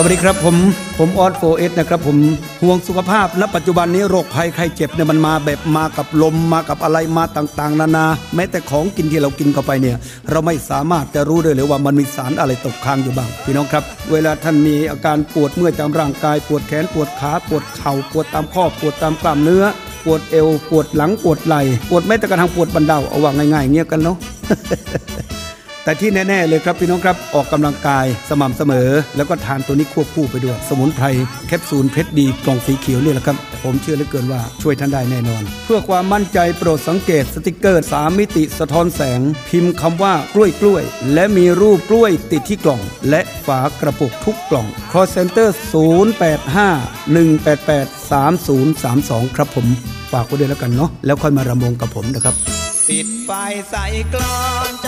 สวัสดีครับผมผมอ๊อดโฟร์เอสนะครับผมห่วงสุขภาพณปัจจุบันนี้โรคภัยไข้เจ็บเนี่ยมันมาแบบมากับลมมากับอะไรมาต่างๆ นานา แม้แต่ของกินที่เรากินเข้าไปเนี่ย เราไม่สามารถจะรู้ได้เลยว่ามันมีสารอะไรตกค้างอยู่บ้างพี่น้องครับ เวลาท่านมีอาการปวดเมื่อยตามร่างกาย ปวดแขนปวดขาปวดเข่าปวดตามข้อปวดตามกล้ามเนื้อ ปวดเอว ปวดหลังปวดไหล่ปวดแม้แต่กระทั่งปวดบั้นเด้าเอาว่าง่ายๆเงี้ยกันเนาะ แต่ที่แน่ๆเลยครับพี่น้องครับออกกำลังกายสม่ำเสมอ แล้วก็ทานตัวนี้ควบคู่ไปด้วย สมุนไพรแคปซูลเพชรดีกล่องสีเขียวนี่แหละครับ ผมเชื่อเหลือเกินว่าช่วยท่านได้แน่นอน เพื่อความมั่นใจโปรดสังเกตสติกเกอร์ 3 มิติสะท้อนแสง พิมพ์คำว่ากล้วยกล้วย และมีรูปกล้วยติดที่กล่อง และฝากระปุกทุกกล่อง call center 085 188 3032 ครับผมฝากไว้ด้วยแล้วกันเนาะแล้วค่อยมารำวงกับผมนะครับ ปิดไฟใส่กลอนจะเข้ามุ้ง